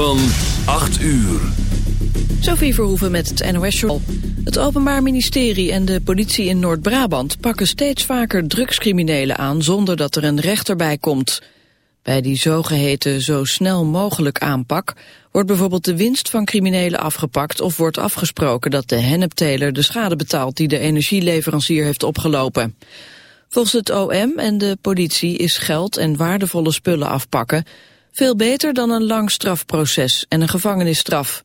van 8 uur. Sophie Verhoeven met het NOS Journal. Het Openbaar Ministerie en de politie in Noord-Brabant pakken steeds vaker drugscriminelen aan zonder dat er een rechter bij komt. Bij die zogeheten zo snel mogelijk aanpak wordt bijvoorbeeld de winst van criminelen afgepakt of wordt afgesproken dat de hennepteler de schade betaalt die de energieleverancier heeft opgelopen. Volgens het OM en de politie is geld en waardevolle spullen afpakken veel beter dan een lang strafproces en een gevangenisstraf.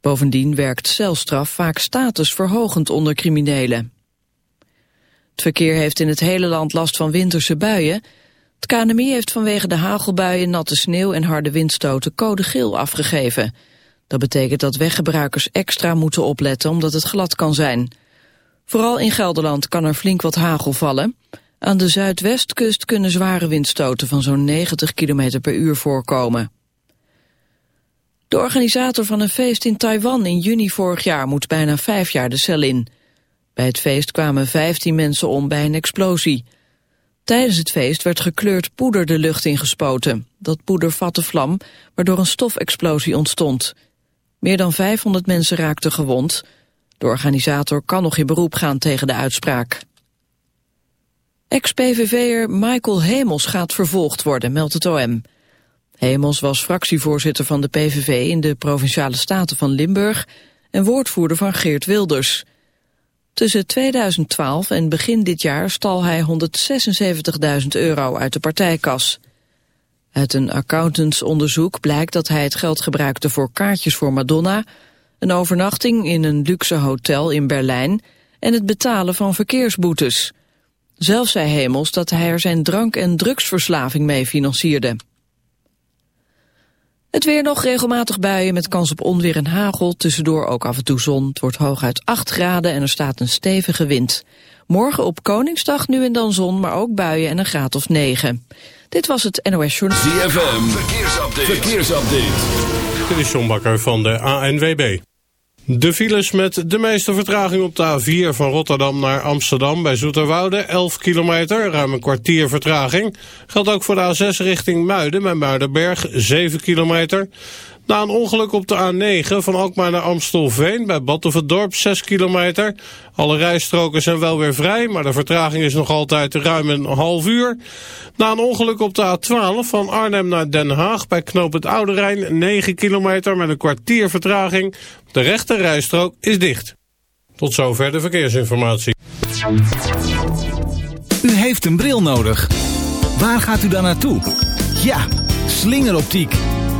Bovendien werkt celstraf vaak statusverhogend onder criminelen. Het verkeer heeft in het hele land last van winterse buien. Het KNMI heeft vanwege de hagelbuien, natte sneeuw en harde windstoten code geel afgegeven. Dat betekent dat weggebruikers extra moeten opletten omdat het glad kan zijn. Vooral in Gelderland kan er flink wat hagel vallen. Aan de zuidwestkust kunnen zware windstoten van zo'n 90 km per uur voorkomen. De organisator van een feest in Taiwan in juni vorig jaar moet bijna vijf jaar de cel in. Bij het feest kwamen 15 mensen om bij een explosie. Tijdens het feest werd gekleurd poeder de lucht ingespoten. Dat poeder vatte vlam, waardoor een stofexplosie ontstond. Meer dan 500 mensen raakten gewond. De organisator kan nog in beroep gaan tegen de uitspraak. Ex-PVV'er Michael Hemels gaat vervolgd worden, meldt het OM. Hemels was fractievoorzitter van de PVV in de Provinciale Staten van Limburg en woordvoerder van Geert Wilders. Tussen 2012 en begin dit jaar stal hij 176.000 euro uit de partijkas. Uit een accountantsonderzoek blijkt dat hij het geld gebruikte voor kaartjes voor Madonna, een overnachting in een luxe hotel in Berlijn en het betalen van verkeersboetes. Zelf zei Hemels dat hij er zijn drank- en drugsverslaving mee financierde. Het weer nog regelmatig buien met kans op onweer en hagel. Tussendoor ook af en toe zon. Het wordt hooguit 8 graden en er staat een stevige wind. Morgen op Koningsdag nu en dan zon, maar ook buien en een graad of 9. Dit was het NOS Journal. ZFM, verkeersupdate. verkeersupdate. Dit is John Bakker van de ANWB. De files met de meeste vertraging op de A4 van Rotterdam naar Amsterdam bij Zoeterwoude, 11 kilometer, ruim een kwartier vertraging. Geldt ook voor de A6 richting Muiden bij Muidenberg, 7 kilometer. Na een ongeluk op de A9 van Alkmaar naar Amstelveen bij Dorp 6 kilometer. Alle rijstroken zijn wel weer vrij, maar de vertraging is nog altijd ruim een half uur. Na een ongeluk op de A12 van Arnhem naar Den Haag bij Knoop het Oude Rijn 9 kilometer met een kwartier vertraging. De rechte rijstrook is dicht. Tot zover de verkeersinformatie. U heeft een bril nodig. Waar gaat u dan naartoe? Ja, slingeroptiek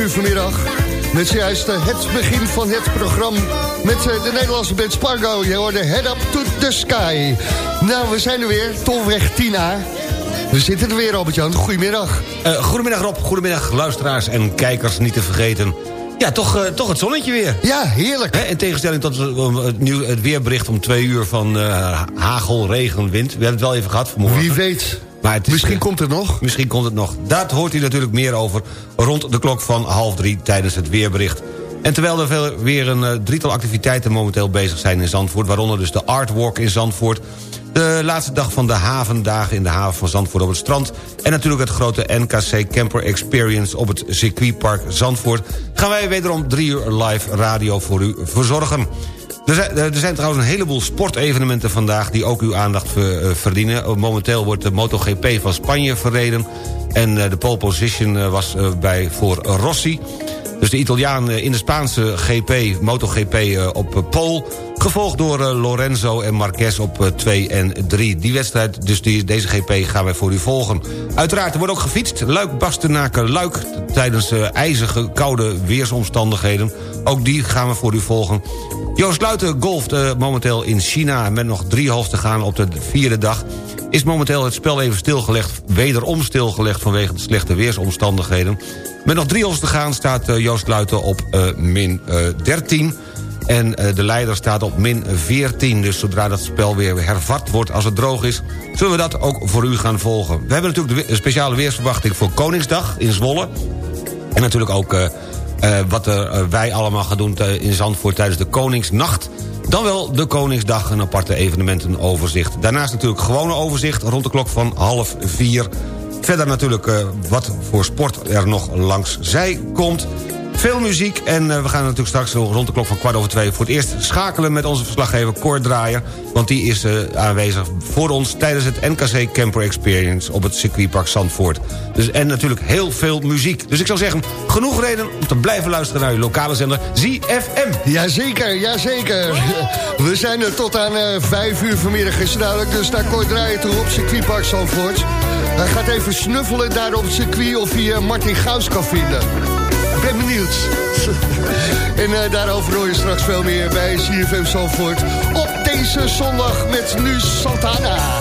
Uur vanmiddag. Met zojuist eh, het begin van het programma met eh, de Nederlandse band Spargo. Je hoorde Head Up to the Sky. Nou, we zijn er weer, Tolweg 10A. We zitten er weer, Albert-Jan. Goedemiddag. Eh, goedemiddag Rob, goedemiddag luisteraars en kijkers, niet te vergeten. Ja, toch, toch het zonnetje weer. Ja, heerlijk. Hè, in tegenstelling tot het, nieuw, het weerbericht om twee uur van hagel, regen, wind. We hebben het wel even gehad vanmorgen. Wie weet. Maar het is, Misschien eh, komt het nog. Misschien komt het nog. Daar hoort u natuurlijk meer over rond de klok van half drie tijdens het weerbericht. En terwijl er veel, weer een eh, drietal activiteiten momenteel bezig zijn in Zandvoort... waaronder dus de Artwalk in Zandvoort... de laatste dag van de havendagen in de haven van Zandvoort op het strand... en natuurlijk het grote NKC Camper Experience op het circuitpark Zandvoort... gaan wij wederom drie uur live radio voor u verzorgen. Er zijn, trouwens een heleboel sportevenementen vandaag... die ook uw aandacht eh, verdienen. Eh, Momenteel wordt de MotoGP van Spanje verreden... en eh, de pole position was bij voor Rossi... Dus de Italiaan in de Spaanse GP, MotoGP op pole... gevolgd door Lorenzo en Marquez op 2 en 3. Die wedstrijd, dus die, deze GP gaan wij voor u volgen. Uiteraard, er wordt ook gefietst. Luik, Bastenaken, Luik... tijdens ijzige, koude weersomstandigheden. Ook die gaan we voor u volgen. Joost Luiten golft eh, momenteel in China... met nog drie hoofd te gaan op de vierde dag is momenteel het spel even stilgelegd... wederom stilgelegd vanwege de slechte weersomstandigheden. Met nog drie holes te gaan staat eh, Joost Luiten op eh, min eh, 13... En de leider staat op min 14. Dus zodra dat spel weer hervat wordt als het droog is... zullen we dat ook voor u gaan volgen. We hebben natuurlijk de speciale weersverwachting voor Koningsdag in Zwolle. En natuurlijk ook wat er, eh, wij allemaal gaan doen eh, in Zandvoort tijdens de Koningsnacht. Dan wel de Koningsdag, een aparte evenementenoverzicht. Daarnaast natuurlijk gewone overzicht rond de klok van half vier. Verder natuurlijk eh, wat voor sport er nog langs zij komt. Veel muziek en eh, we gaan natuurlijk straks rond de klok van kwart over twee... voor het eerst schakelen met onze verslaggever Cor Draaier... want die is eh, aanwezig voor ons tijdens het NKC Camper Experience... op het circuitpark Zandvoort. Dus, en natuurlijk heel veel muziek. Dus ik zou zeggen, genoeg reden om te blijven luisteren... naar uw lokale zender ZFM. Jazeker, jazeker. We zijn er tot aan eh 5 uur vanmiddag is duidelijk. Dus daar kort draaien toe op circuitpark Zandvoort. Hij gaat even snuffelen daar op het circuit of hij Martin Gaus kan vinden. Ik ben benieuwd. en eh, daarover hoor je straks veel meer bij CFM Zandvoort. Op deze zondag met nu Santana.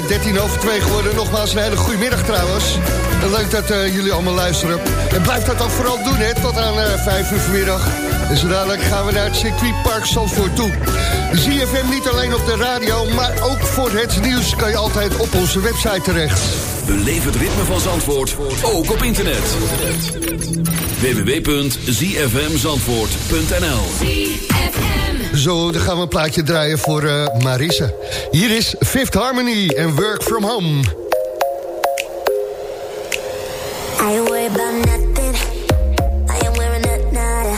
Daarmee is het 13 over 2 geworden. Nogmaals een hele goede middag trouwens. En leuk dat eh, jullie allemaal luisteren. En blijf dat ook vooral doen, hè, tot aan eh 5 uur vanmiddag. En zo dadelijk gaan we naar het circuitpark Zandvoort toe. ZFM niet alleen op de radio, maar ook voor het nieuws... kan je altijd op onze website terecht. Beleef het ritme van Zandvoort, ook op internet. www.zfmzandvoort.nl Zo, dan gaan we een plaatje draaien voor Marisse. Hier is Fifth Harmony en Work From Home. I worried about nothing. I am wearing a nada.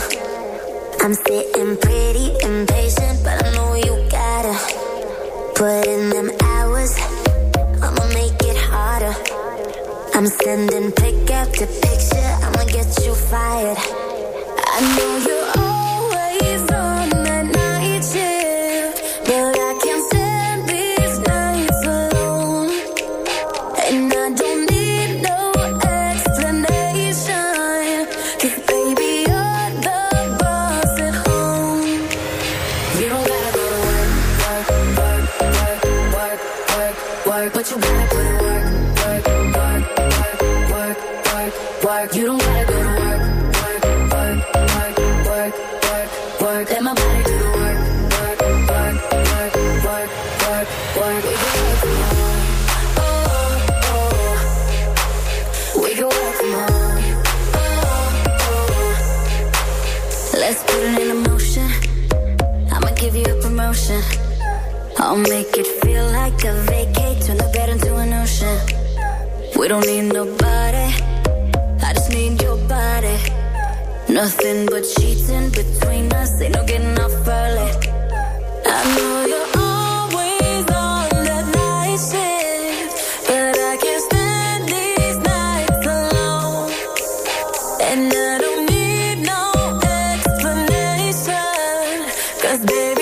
I'm sitting pretty impatient, but I know you gotta put in them hours. I'ma make it harder. I'm sending pick after picture. I'ma get you fired. I know you're don't need nobody. I just need your body. Nothing but cheating between us. Ain't no getting off early. I know you're always on that night shift, but I can't stand these nights alone. And I don't need no explanation. Cause baby,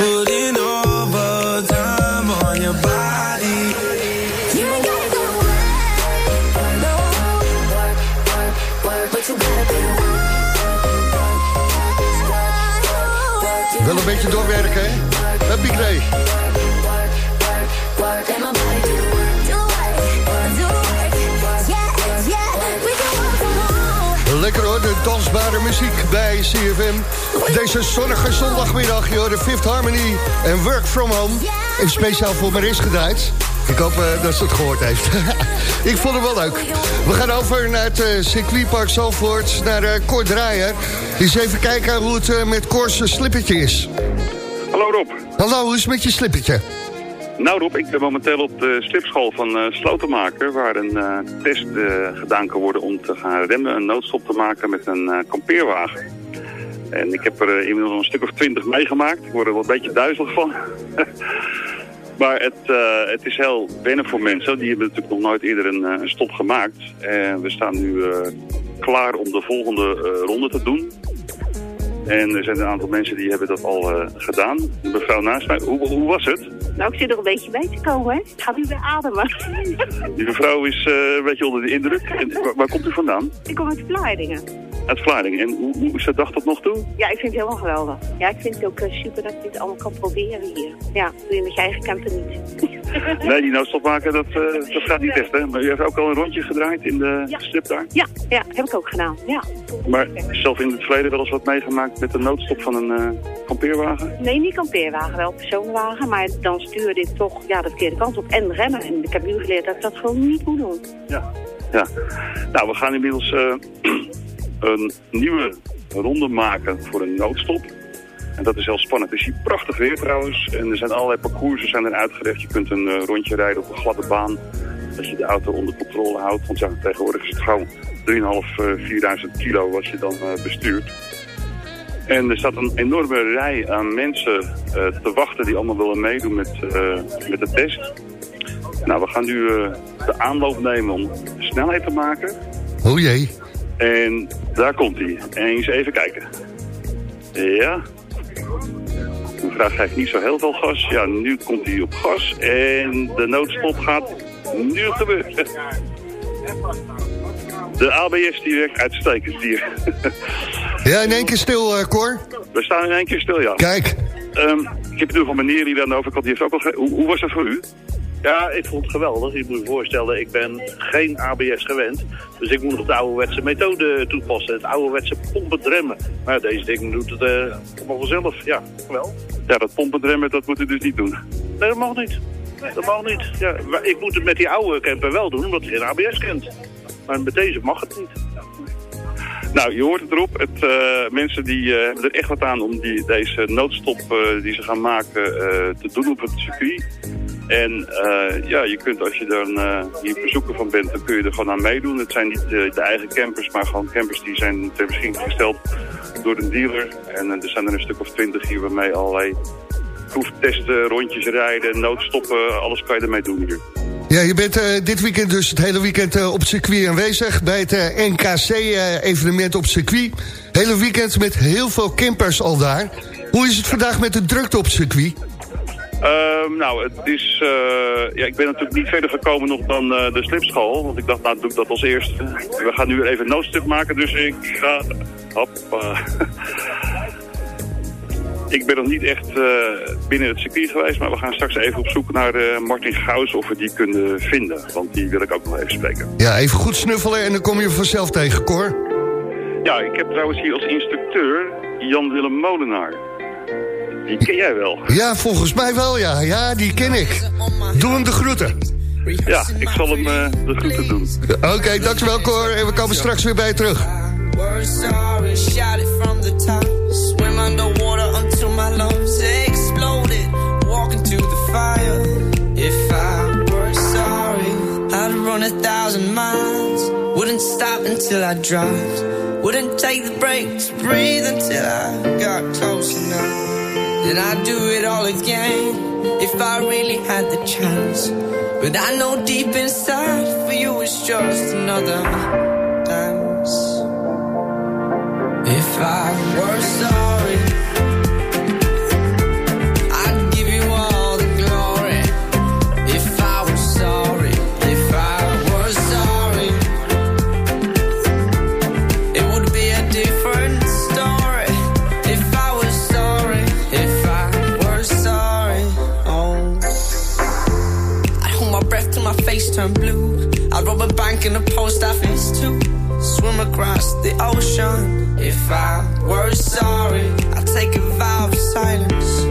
Lekker hoor, de dansbare muziek bij CFM. Deze zonnige zondagmiddag, joh, de Fifth Harmony en Work From Home. En speciaal voor Maris gedraaid. Ik hoop eh, dat ze het gehoord heeft. ik vond het wel leuk. We gaan over naar het eh, circuitpark Zalvoort, naar uh, Cor Draaier. Even kijken hoe het eh, met Cor's slippertje is. Hallo. Hallo, hoe met je slippertje? Nou Rob, ik ben momenteel op de slipschool van eh Slotenmaker... waar een eh, test eh, gedaan kan worden om te gaan remmen... een noodstop te maken met een kampeerwagen. En ik heb er inmiddels een stuk of twintig meegemaakt. Ik word er wel een beetje duizelig van. maar het, het is heel wennen voor mensen. Die hebben natuurlijk nog nooit eerder een, een stop gemaakt. En we staan nu klaar om de volgende ronde te doen. En er zijn een aantal mensen die hebben dat al eh, gedaan. De mevrouw naast mij, hoe, hoe was het? Nou, ik zit er een beetje bij te komen, hè. Ik ga nu weer ademen. Die mevrouw is eh, een beetje onder de indruk. En waar, waar komt u vandaan? ik kom uit Vlaardingen. Uit Vlaardingen. En hoe, hoe is de dag tot nog toe? Ja, ik vind het helemaal geweldig. Ja, ik vind het ook eh, super dat je dit allemaal kan proberen hier. Ja, doe je met je eigen camper niet. Nee, die noodstop maken, dat, eh, dat gaat niet best, hè? Maar u heeft ook al een rondje gedraaid in de strip daar? Ja, ja, heb ik ook gedaan. Ja. Maar zelf in het verleden wel eens wat meegemaakt met de noodstop van een eh, kampeerwagen? Nee, niet kampeerwagen, wel personenwagen. Maar dan stuurde ik toch ja, de verkeerde kant op en remmen. En ik heb nu geleerd dat ik dat gewoon niet moet doen. Ja. Ja. Nou, we gaan inmiddels een nieuwe ronde maken voor een noodstop. En dat is heel spannend. Het is hier prachtig weer trouwens. En er zijn allerlei parcoursen zijn er uitgelegd. Je kunt een eh, rondje rijden op een gladde baan. Dat je de auto onder controle houdt. Want tegenwoordig is het gauw 3.500, 4.000 kilo wat je dan eh, bestuurt. En er staat een enorme rij aan mensen eh, te wachten die allemaal willen meedoen met, eh, met de test. Nou, we gaan nu eh, de aanloop nemen om snelheid te maken. Oh jee. En daar komt hij. Eens even kijken. Ja. Mevrouw geeft niet zo heel veel gas. Ja, nu komt hij op gas. En de noodstop gaat nu gebeuren. De ABS die werkt uitstekend hier. Ja, in één keer stil, eh, Cor. We staan in één keer stil, ja. Kijk. Ehm, ik heb nu van meneer aan de overkant, die heeft ook al... Hoe, hoe was dat voor u? Ja, ik vond het geweldig. Je moet je voorstellen, ik ben geen ABS gewend. Dus ik moet nog de ouderwetse methode toepassen. Het ouderwetse pompen remmen. Maar deze ding doet het eh allemaal vanzelf. Ja, wel. Ja, dat pompendremmen, dat moet u dus niet doen. Nee, dat mag niet. Dat mag niet. Ja, ik moet het met die oude camper wel doen, omdat hij geen ABS kent. Maar met deze mag het niet. Nou, je hoort het erop. Het, eh, mensen die eh, hebben er echt wat aan om die, deze noodstop die ze gaan maken te doen op het circuit. En eh, ja, je kunt als je dan eh, hier bezoeker van bent, dan kun je er gewoon aan meedoen. Het zijn niet eh, de eigen campers, maar gewoon campers die zijn ter beschikking gesteld door een dealer. En er zijn er een stuk of twintig hier waarmee allerlei proeftesten, rondjes rijden, noodstoppen, alles kan je ermee doen hier. Ja, je bent dit weekend dus het hele weekend op circuit aanwezig... bij het NKC-evenement op circuit. Hele weekend met heel veel campers al daar. Hoe is het vandaag met de drukte op circuit? Ehm, nou, het is, eh, ja, ik ben natuurlijk niet verder gekomen nog dan eh, de slipschool. Want ik dacht, nou doe ik dat als eerste. We gaan nu weer even een noodstip maken, dus ik ga... Hoppa. ik ben nog niet echt eh, binnen het circuit geweest, maar we gaan straks even op zoek naar Martin Gauws of we die kunnen vinden. Want die wil ik ook nog even spreken. Ja, even goed snuffelen en dan kom je vanzelf tegen, Cor. Ja, ik heb trouwens hier als instructeur Jan-Willem Molenaar. Die ken jij wel. Ja, volgens mij wel, ja. Ja, die ken ik. Doe hem de groeten. Ja, ik zal hem eh, de groeten doen. Oké, dankjewel, Cor. En we komen straks weer bij je terug. We're sorry, shout it from the top. Swim underwater until my lungs exploded. Walk into the fire. If I were sorry, I'd run a thousand miles. Wouldn't stop until I dropped. Wouldn't take the break to breathe until I got close enough. Then I'd do it all again if I really had the chance. But I know deep inside for you it's just another dance. If I were sorry, my blue. I'd rob a bank in a post office too. Swim across the ocean. If I were sorry, I'd take a vow of silence.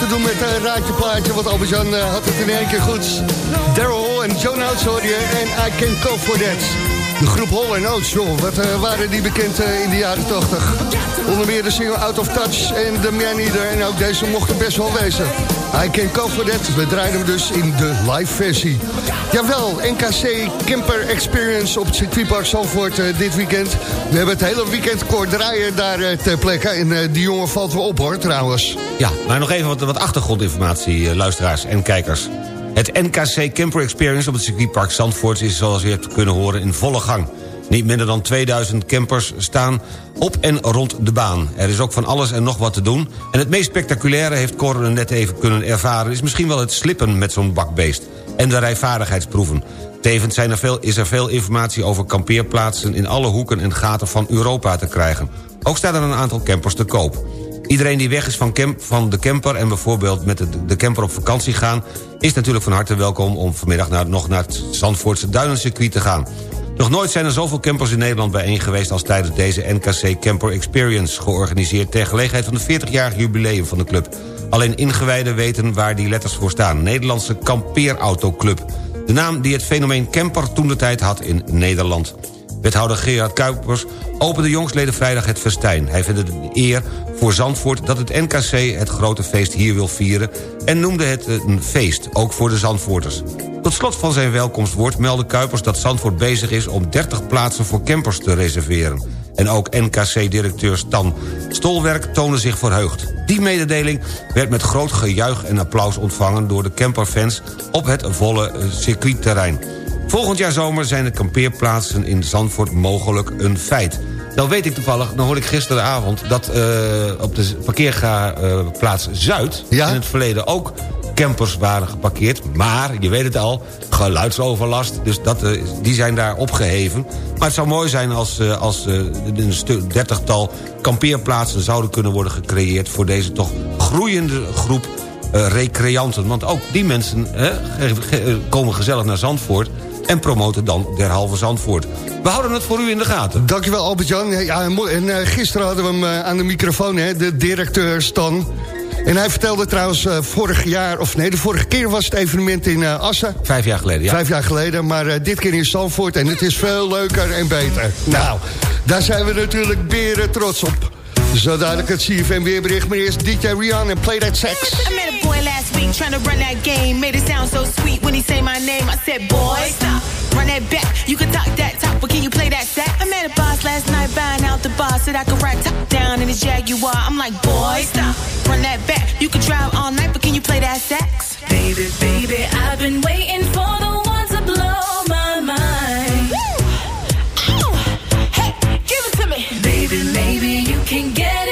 Te doen met een raadje plaatje, want Albert-Jan eh, had het in één keer goed. Daryl en John Oates en I Can Go For That. De groep Hall Oates, joh, wat eh, waren die bekend eh, in de jaren 80? Onder meer de single Out of Touch en The Man Eater en ook deze mochten best wel wezen. I Can Go For That, we draaien hem dus in de live versie. Jawel, NKC Camper Experience op het circuitpark Zalvoort eh, dit weekend. We hebben het hele weekend kort draaien daar eh, ter plekke. En eh, die jongen valt wel op hoor, trouwens. Ja, maar nog even wat, wat achtergrondinformatie, luisteraars en kijkers. Het NKC Camper Experience op het circuitpark Zandvoort... is zoals u hebt kunnen horen in volle gang. Niet minder dan 2000 campers staan op en rond de baan. Er is ook van alles en nog wat te doen. En het meest spectaculaire heeft Cor net even kunnen ervaren... is misschien wel het slippen met zo'n bakbeest. En de rijvaardigheidsproeven. Tevens zijn er veel, is er veel informatie over kampeerplaatsen... in alle hoeken en gaten van Europa te krijgen. Ook staan er een aantal campers te koop. Iedereen die weg is van, camp, van de camper en bijvoorbeeld met de, de camper op vakantie gaan... is natuurlijk van harte welkom om vanmiddag naar, nog naar het Zandvoortse Duinencircuit te gaan. Nog nooit zijn er zoveel campers in Nederland bijeen geweest... als tijdens deze NKC Camper Experience... georganiseerd ter gelegenheid van het 40-jarig jubileum van de club. Alleen ingewijden weten waar die letters voor staan. Nederlandse Kampeerautoclub. De naam die het fenomeen camper toen de tijd had in Nederland. Wethouder Gerard Kuipers opende jongsleden vrijdag het festijn. Hij vindt het een eer voor Zandvoort dat het NKC het grote feest hier wil vieren... en noemde het een feest, ook voor de Zandvoorters. Tot slot van zijn welkomstwoord meldde Kuipers dat Zandvoort bezig is... om 30 plaatsen voor campers te reserveren. En ook NKC-directeur Stan Stolwerk toonde zich verheugd. Die mededeling werd met groot gejuich en applaus ontvangen... door de camperfans op het volle eh, circuitterrein. Volgend jaar zomer zijn de kampeerplaatsen in Zandvoort mogelijk een feit. Nou weet ik toevallig, dan hoorde ik gisteravond... dat eh, op de parkeerplaats Zuid in het verleden ook campers waren geparkeerd. Maar, je weet het al, geluidsoverlast. Dus dat, eh, die zijn daar opgeheven. Maar het zou mooi zijn als, eh, als een stuk dertigtal kampeerplaatsen... zouden kunnen worden gecreëerd voor deze toch groeiende groep recreanten. Want ook die mensen komen gezellig naar Zandvoort... en promoten dan derhalve Zandvoort. We houden het voor u in de gaten. Dankjewel Albert-Jan. Ja, en eh, gisteren hadden we hem eh, aan de microfoon, hè, de directeur Stan. En hij vertelde trouwens eh, vorig jaar, of nee, de vorige keer was het evenement in Assen. Vijf jaar geleden, ja. Vijf jaar geleden, maar dit keer in Zandvoort. En het is veel leuker en beter. Nou, daar zijn we natuurlijk beren trots op. Zo dadelijk het CFM weerbericht, maar eerst DJ Rihanna en Play That Sex. I met a boy last week trying to run that game. Made it sound so sweet when he say my name. I said, boy, stop. Run that back. You can talk that talk, but can you play that sax? I met a boss last night buying out the bar. Said I could ride top down in his Jaguar. I'm like, boy, stop. Run that back. You can drive all night, but can you play that sax? Baby, baby, I've been waiting for the Baby, maybe you can get it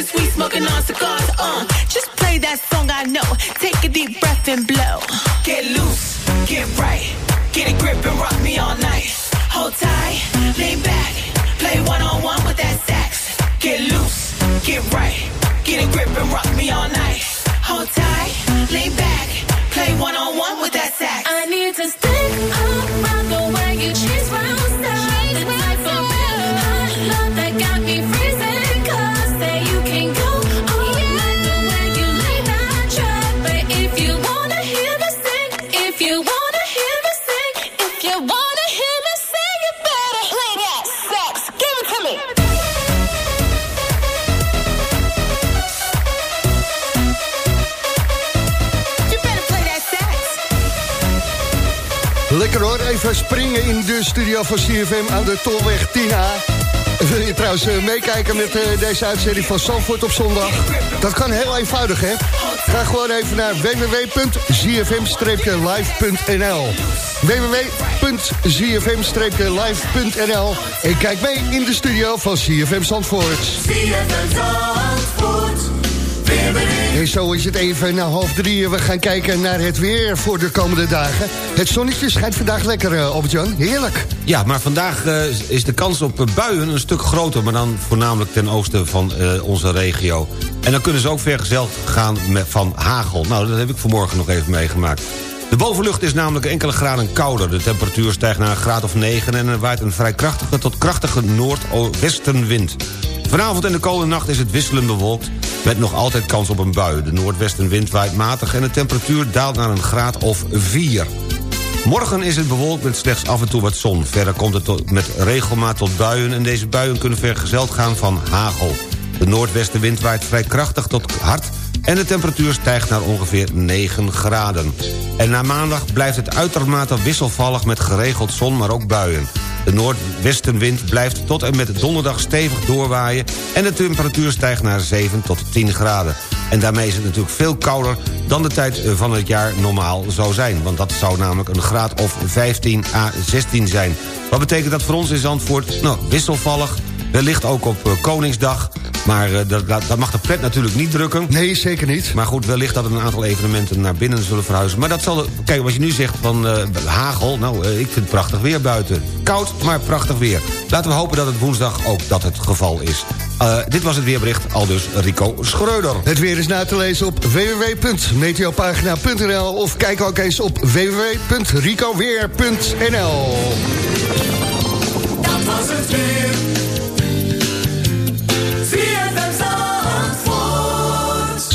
In sweet smoking on cigars. Uh, just play that song I know. Take a deep breath and blow. Get loose, get right, get a grip and rock me all night. Hold tight, lean back, in de studio van CFM aan de Tolweg 10A. Wil je trouwens eh, meekijken met eh, deze uitzending van Zandvoort op zondag? Dat kan heel eenvoudig, hè? Ga gewoon even naar www.zfm-live.nl www.zfm-live.nl En kijk mee in de studio van CFM Zandvoort. En zo is het even na half drie. We gaan kijken naar het weer voor de komende dagen. Het zonnetje schijnt vandaag lekker, eh, Albert-Jan. Heerlijk. Ja, maar vandaag eh, is de kans op eh, buien een stuk groter... maar dan voornamelijk ten oosten van onze regio. En dan kunnen ze ook vergezeld gaan met, van hagel. Nou, dat heb ik vanmorgen nog even meegemaakt. De bovenlucht is namelijk enkele graden kouder. De temperatuur stijgt naar een graad of 9... en er waait een vrij krachtige tot krachtige noordwestenwind. Vanavond en de komende nacht is het wisselend bewolkt... met nog altijd kans op een bui. De noordwestenwind waait matig en de temperatuur daalt naar een graad of 4. Morgen is het bewolkt met slechts af en toe wat zon. Verder komt het met regelmaat tot buien... en deze buien kunnen vergezeld gaan van hagel. De noordwestenwind waait vrij krachtig tot hard... en de temperatuur stijgt naar ongeveer 9 graden. En na maandag blijft het uitermate wisselvallig... met geregeld zon, maar ook buien. De noordwestenwind blijft tot en met donderdag stevig doorwaaien... en de temperatuur stijgt naar 7 tot 10 graden. En daarmee is het natuurlijk veel kouder dan de tijd van het jaar normaal zou zijn. Want dat zou namelijk een graad of 15 à 16 zijn. Wat betekent dat voor ons in Zandvoort? Nou, wisselvallig, wellicht ook op eh, Koningsdag... Maar eh, dat, dat mag de pret natuurlijk niet drukken. Nee, zeker niet. Maar goed, wellicht dat een aantal evenementen naar binnen zullen verhuizen. Maar dat zal... Kijk, wat je nu zegt van eh, hagel... Nou, ik vind het prachtig weer buiten. Koud, maar prachtig weer. Laten we hopen dat het woensdag ook dat het geval is. Eh, dit was het weerbericht, al dus Rico Schreuder. Het weer is na te lezen op www.meteopagina.nl of kijk ook eens op www.ricoweer.nl Dat was het weer.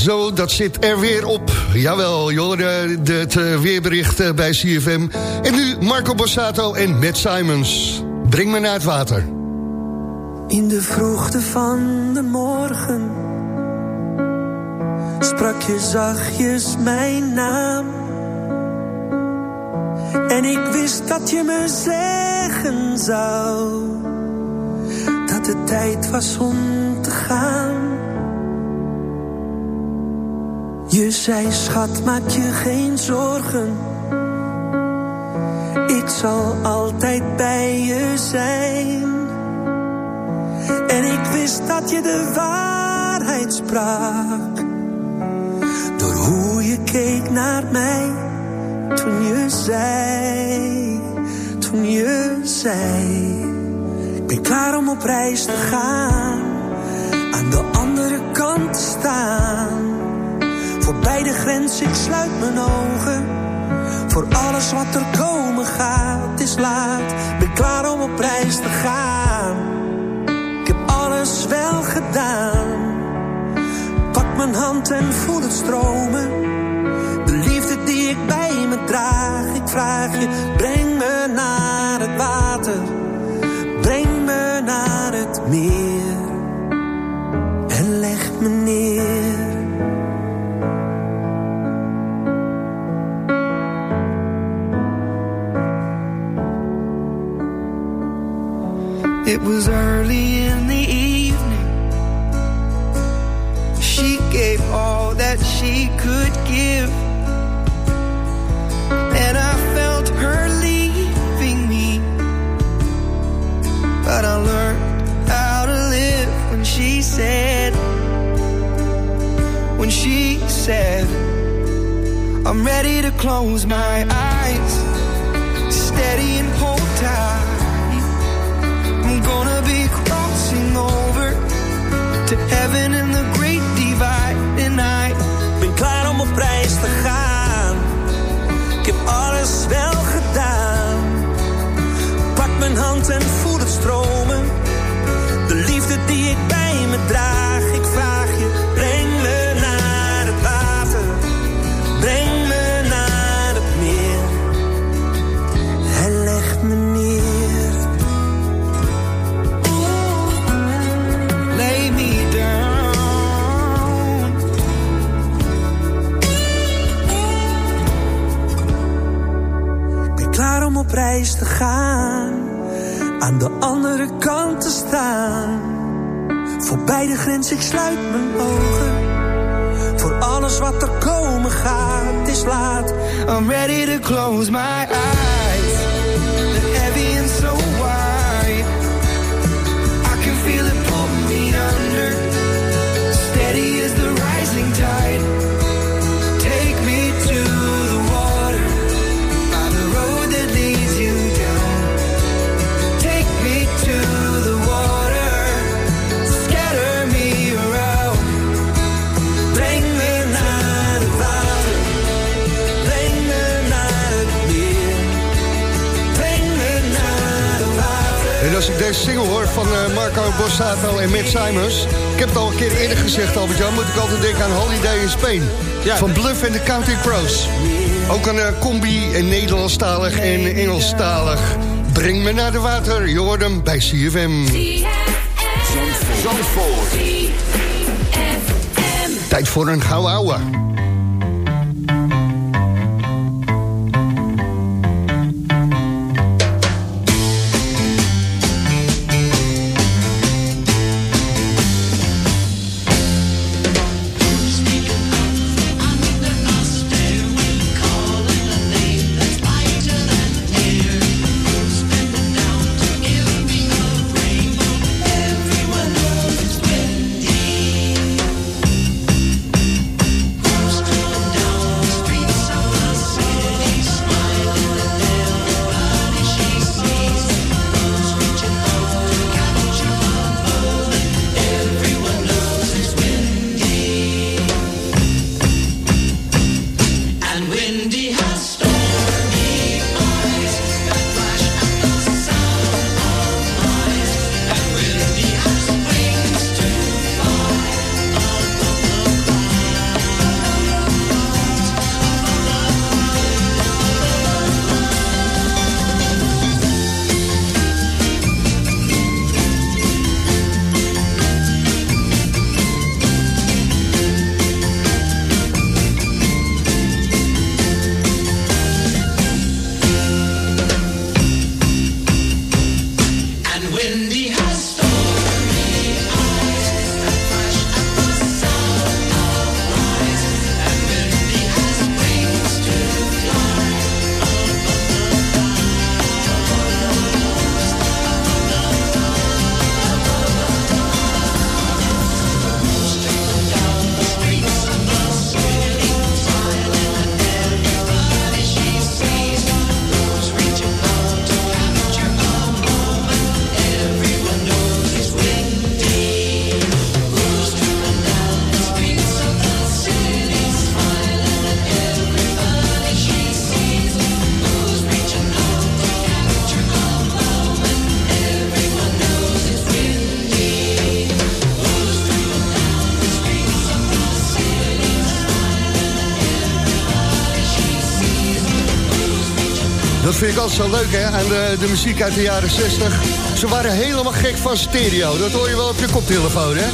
Zo, dat zit er weer op. Jawel, jongeren, het eh, weerbericht eh, bij CFM. En nu Marco Borsato en Matt Simons. Breng me naar het water. In de vroegte van de morgen sprak je zachtjes mijn naam. En ik wist dat je me zeggen zou dat het tijd was om te gaan. Je zei, schat, maak je geen zorgen. Ik zal altijd bij je zijn. En ik wist dat je de waarheid sprak. Door hoe je keek naar mij. Toen je zei, toen je zei. Ik ben klaar om op reis te gaan. Aan de andere kant te staan. Voorbij de grens, ik sluit mijn ogen. Voor alles wat er komen gaat, is laat. Ben klaar om op reis te gaan. Ik heb alles wel gedaan. Pak mijn hand en voel het stromen. De liefde die ik bij me draag. Ik vraag je, breng me naar het water. Breng me naar het meer. En leg me neer. Said, I'm ready to close my eyes, steady and hold tight. I'm gonna be crossing over to heaven in the great divide. En I ben klaar om op reis te gaan. Ik heb alles wel gedaan. Pak mijn hand en voel stromen. De liefde die ik bij me draag. De grens, ik sluit mijn ogen. Voor alles wat er komen gaat, is laat. I'm ready to close my eyes. Single hoor van eh, Marco Borsato en Matt Simons... ik heb het al een keer eerder gezegd, Albert-Jan... moet ik altijd denken aan Holiday in Spain. Van Bluff en de Counting Crows. Ook een eh, combi, en Nederlandstalig en Engelstalig. Breng me naar de water, je hoort hem bij CFM. Tijd voor een gouden ouwe. Altijd zo leuk, hè, aan de, de muziek uit de jaren 60. Ze waren helemaal gek van stereo. Dat hoor je wel op je koptelefoon, hè?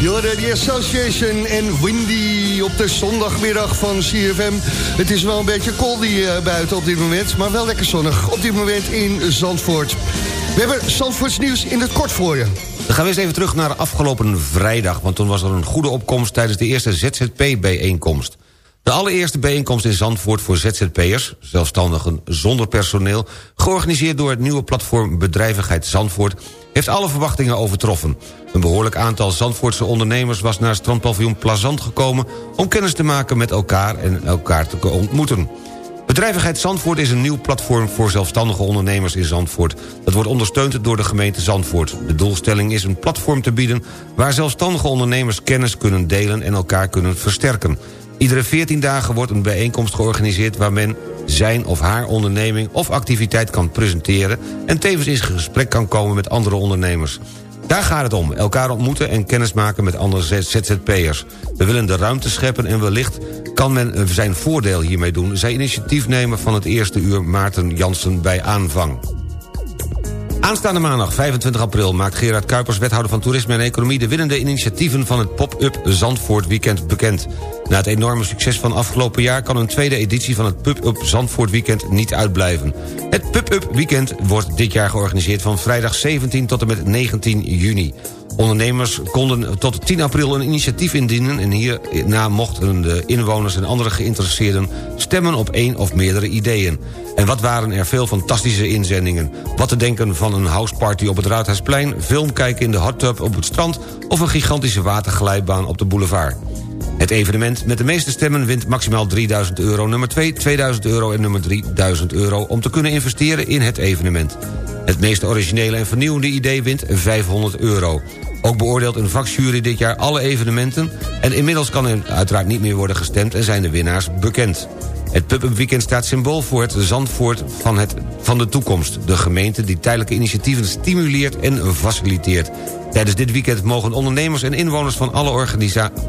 Je hoorde The Association en Windy op de zondagmiddag van CFM. Het is wel een beetje coldy eh, buiten op dit moment, maar wel lekker zonnig. Op dit moment in Zandvoort. We hebben Zandvoorts nieuws in het kort voor je. Dan gaan we eens even terug naar afgelopen vrijdag... want toen was er een goede opkomst tijdens de eerste ZZP-bijeenkomst. De allereerste bijeenkomst in Zandvoort voor ZZP'ers... zelfstandigen zonder personeel... georganiseerd door het nieuwe platform Bedrijvigheid Zandvoort... heeft alle verwachtingen overtroffen. Een behoorlijk aantal Zandvoortse ondernemers... was naar strandpaviljoen Plazant gekomen... om kennis te maken met elkaar en elkaar te ontmoeten. Bedrijvigheid Zandvoort is een nieuw platform voor zelfstandige ondernemers in Zandvoort. Dat wordt ondersteund door de gemeente Zandvoort. De doelstelling is een platform te bieden... waar zelfstandige ondernemers kennis kunnen delen en elkaar kunnen versterken. Iedere 14 dagen wordt een bijeenkomst georganiseerd... waar men zijn of haar onderneming of activiteit kan presenteren... en tevens in gesprek kan komen met andere ondernemers. Daar gaat het om, elkaar ontmoeten en kennismaken met andere ZZP'ers. We willen de ruimte scheppen en wellicht kan men zijn voordeel hiermee doen... zei initiatiefnemer van het eerste uur Maarten Jansen bij aanvang. Aanstaande maandag 25 april maakt Gerard Kuipers... wethouder van Toerisme en Economie... de winnende initiatieven van het Pop-Up Zandvoort Weekend bekend. Na het enorme succes van afgelopen jaar... kan een tweede editie van het Pop-Up Zandvoort Weekend niet uitblijven. Het Pop-Up Weekend wordt dit jaar georganiseerd... van vrijdag 17 tot en met 19 juni. Ondernemers konden tot 10 april een initiatief indienen... en hierna mochten de inwoners en andere geïnteresseerden... stemmen op één of meerdere ideeën. En wat waren er veel fantastische inzendingen. Wat te denken van een houseparty op het Raadhuisplein... film kijken in de hot tub op het strand... of een gigantische waterglijbaan op de boulevard. Het evenement met de meeste stemmen wint maximaal 3000 euro... nummer 2 2000 euro en nummer 3000 euro... om te kunnen investeren in het evenement. Het meest originele en vernieuwende idee wint 500 euro. Ook beoordeelt een vakjury dit jaar alle evenementen... en inmiddels kan er uiteraard niet meer worden gestemd... en zijn de winnaars bekend. Het Pub-Up Weekend staat symbool voor het Zandvoort van, het, van de toekomst. De gemeente die tijdelijke initiatieven stimuleert en faciliteert. Tijdens dit weekend mogen ondernemers en inwoners van, alle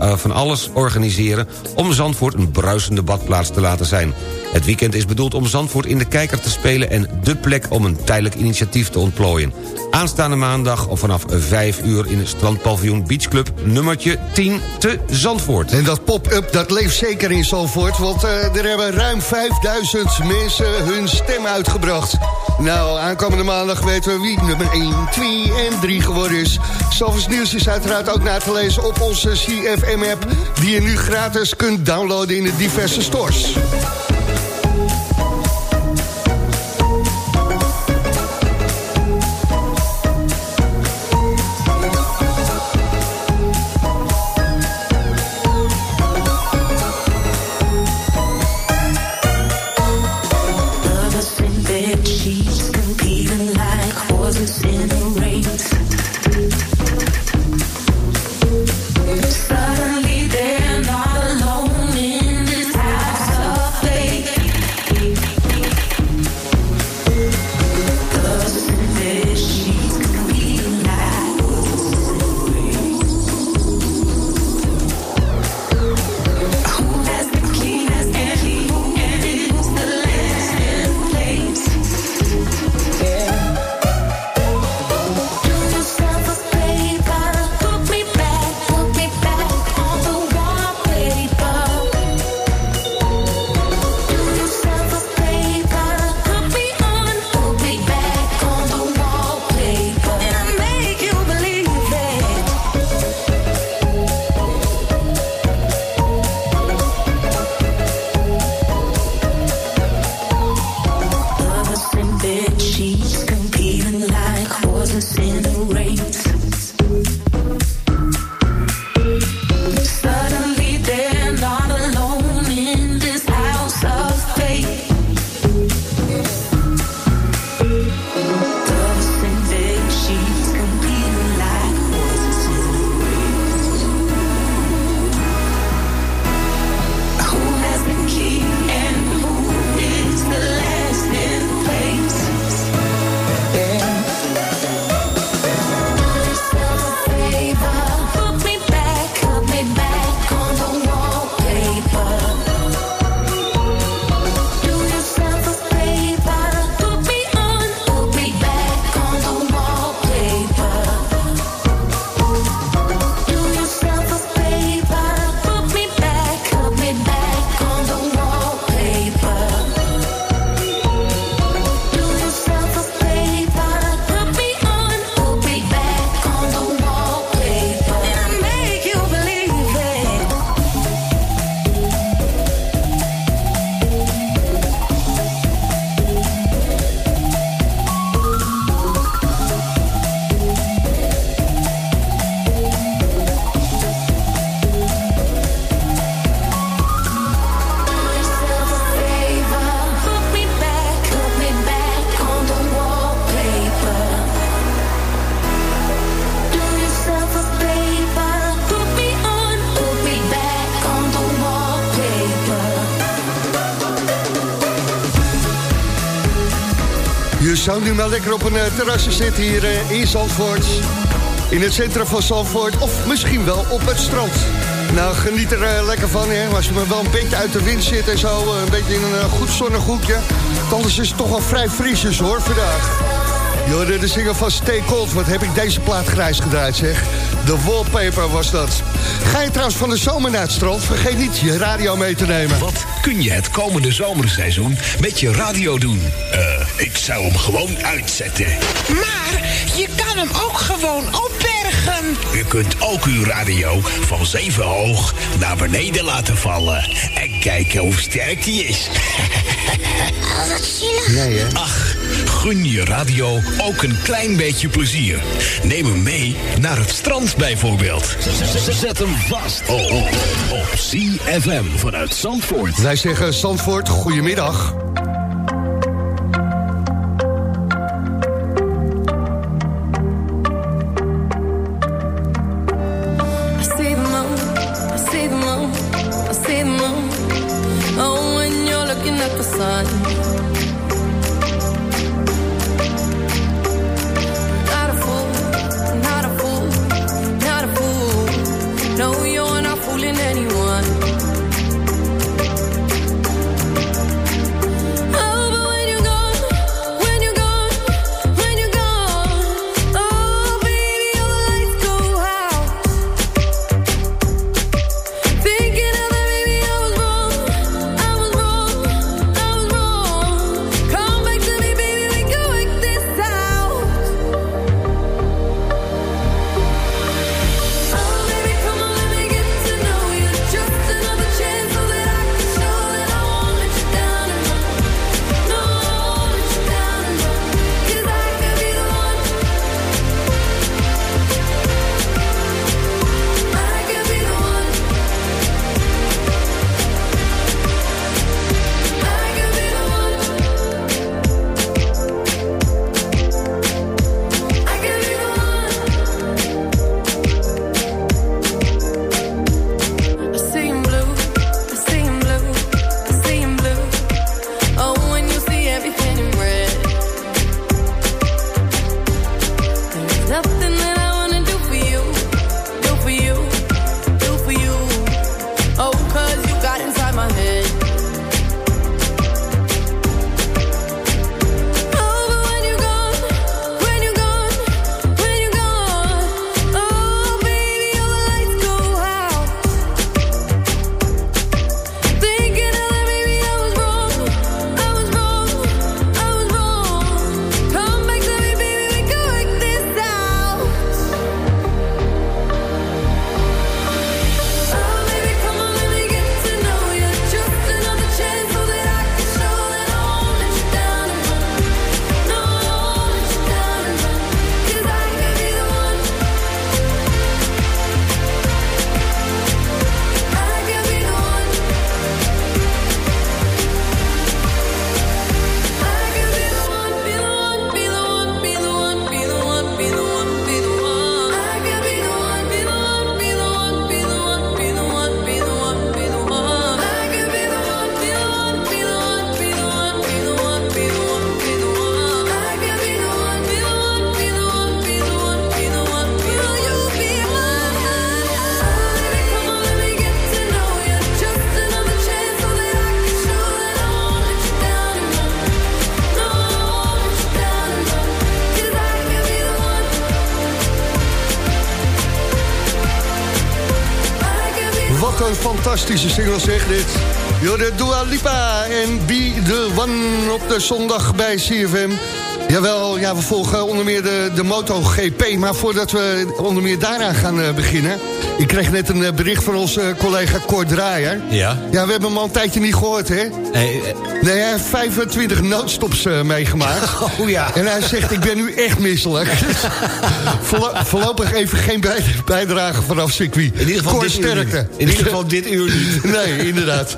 uh, van alles organiseren... om Zandvoort een bruisende badplaats te laten zijn. Het weekend is bedoeld om Zandvoort in de kijker te spelen... en dé plek om een tijdelijk initiatief te ontplooien. Aanstaande maandag of vanaf 5 uur in het strandpaviljoen Beach Club... nummertje 10 te Zandvoort. En dat pop-up, dat leeft zeker in Zandvoort... want uh, er hebben ruim 5000 mensen hun stem uitgebracht. Nou, aankomende maandag weten we wie nummer 1, 2 en 3 geworden is. Zalvers Nieuws is uiteraard ook na te lezen op onze CFM-app... die je nu gratis kunt downloaden in de diverse stores. Maar lekker op een eh, terrasje zitten hier eh, in Zandvoort. In het centrum van Zandvoort of misschien wel op het strand. Nou, geniet er eh, lekker van, hè. Als je maar wel een beetje uit de wind zit en zo. een beetje in een goed zonnig hoekje. Anders is het toch wel vrij frisjes, hoor, vandaag. Hoorde de zinger van Stay Cold. Wat heb ik deze plaat grijs gedraaid, zeg. De wallpaper was dat. Ga je trouwens van de zomer naar het strand? Vergeet niet je radio mee te nemen. Wat kun je het komende zomerseizoen met je radio doen? Ik zou hem gewoon uitzetten. Maar je kan hem ook gewoon opbergen. U kunt ook uw radio van zeven hoog naar beneden laten vallen. En kijken hoe sterk die is. Oh, wat zielig. Nee, hè? Ach, gun je radio ook een klein beetje plezier. Neem hem mee naar het strand bijvoorbeeld. Zet hem vast oh, oh, op CFM vanuit Zandvoort. Wij zeggen Zandvoort, goedemiddag. Fantastische single zeg dit. Jorde Dua Lipa en Be The One op de zondag bij CFM. Jawel, ja, we volgen onder meer de, de MotoGP. Maar voordat we onder meer daaraan gaan eh, beginnen... Ik kreeg net een eh, bericht van onze collega Cor Draaier. Ja? Ja, we hebben hem al een tijdje niet gehoord, hè? Hey, Nee, hij heeft 25 noodstops eh, meegemaakt. Oh ja. En hij zegt, ik ben nu echt misselijk. Voorlo- voorlopig even geen bij- bijdrage vanaf circuit. In ieder geval dit sterkte. In ieder geval dit uur niet. Nee, inderdaad.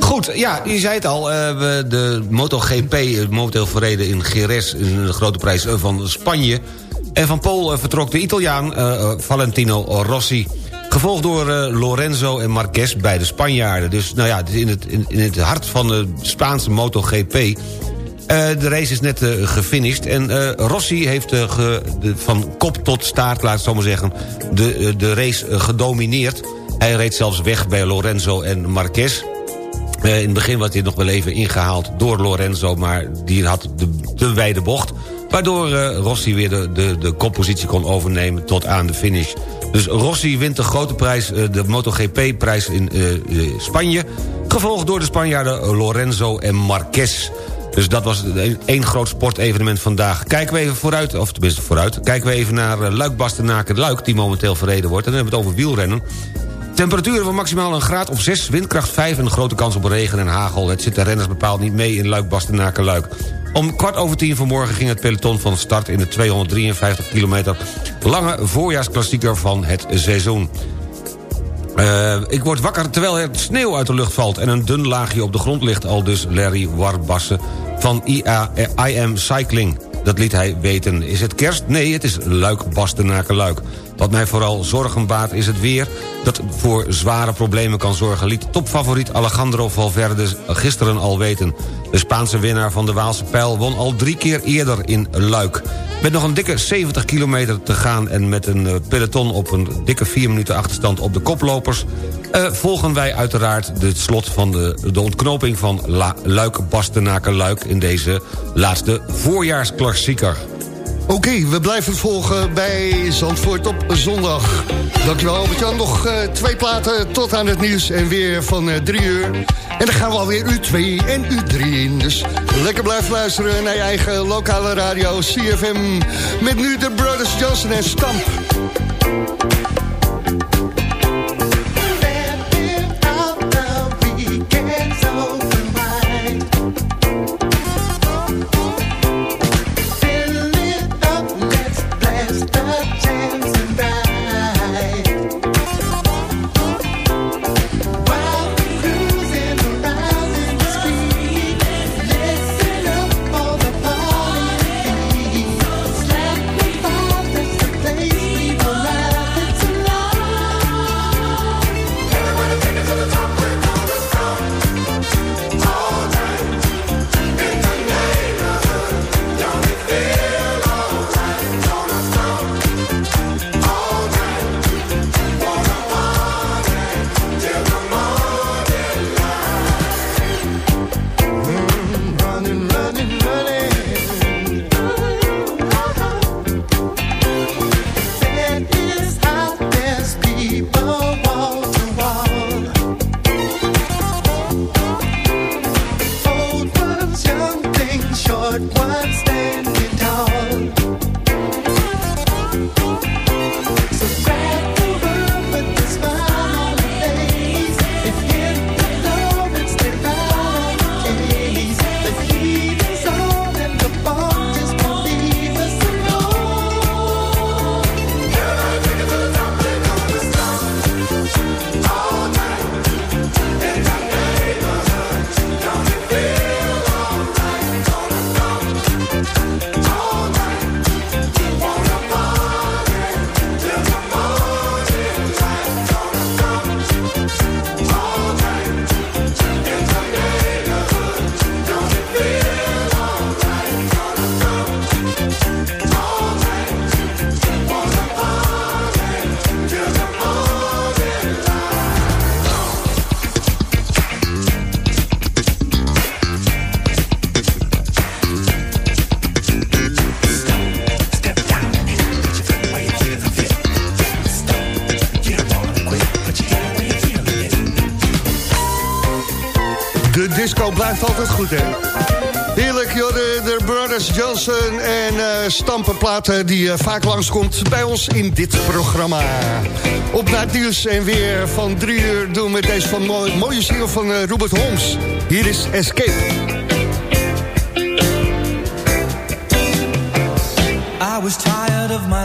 Goed, ja, je zei het al. eh, de MotoGP momenteel verreden in Jerez... in de grote prijs eh, van Spanje. En van Pool eh, vertrok de Italiaan eh, eh, Valentino Rossi. Gevolgd door eh, Lorenzo en Marquez, beide Spanjaarden. Dus nou ja, in het, in, in het hart van de Spaanse MotoGP... Eh, de race is net eh, gefinished en Rossi heeft de, van kop tot staart, laat ik zo maar zeggen... de, de race gedomineerd. Hij reed zelfs weg bij Lorenzo en Marquez. In het begin was hij nog wel even ingehaald door Lorenzo... maar die had de te wijde bocht. Waardoor eh, Rossi weer de, de, de koppositie kon overnemen tot aan de finish. Dus Rossi wint de grote prijs, eh, de MotoGP-prijs in eh, Spanje... gevolgd door de Spanjaarden Lorenzo en Marquez... Dus dat was één groot sportevenement vandaag. Kijken we even vooruit, of tenminste vooruit... kijken we even naar Luik Bastenaken Luik... die momenteel verreden wordt. En dan hebben we het over wielrennen. Temperaturen van maximaal een graad of 6, windkracht 5... en een grote kans op regen en hagel. Het zit de renners bepaald niet mee in Luik Bastenaken Luik. Om kwart over tien vanmorgen ging het peloton van start... in de 253 kilometer lange voorjaarsklassieker van het seizoen. Eh, ik word wakker terwijl er sneeuw uit de lucht valt... en een dun laagje op de grond ligt, al dus Larry Warbassen van IA, eh, IM Cycling. Dat liet hij weten. Is het kerst? Nee, het is Luik, Bastenaken, Luik. Wat mij vooral zorgen baart is het weer... dat voor zware problemen kan zorgen... liet topfavoriet Alejandro Valverde gisteren al weten. De Spaanse winnaar van de Waalse Pijl won al drie keer eerder in Luik. Met nog een dikke 70 kilometer te gaan... en met een eh, peloton op een dikke 4 minuten achterstand op de koplopers... eh, volgen wij uiteraard de slot van de, de ontknoping van La, Luik, Bastenaken, Luik... in deze laatste voorjaarsklassieker. Oké, we blijven volgen bij Zandvoort op zondag. Dankjewel Albert-Jan. Nog eh, twee platen tot aan het nieuws en weer van eh, drie uur. En dan gaan we alweer u 2 en u 3 in. Dus lekker blijven luisteren naar je eigen lokale radio CFM. Met nu de Brothers Johnson en Stamp. Blijft altijd goed, hè? Heerlijk, joh, de, Brothers Johnson en eh stampenplaten die eh, vaak langskomt bij ons in dit programma. Op naar het nieuws en weer van drie uur doen we deze van mooi, mooie single van eh, Robert Holmes. Hier is Escape. I was tired of my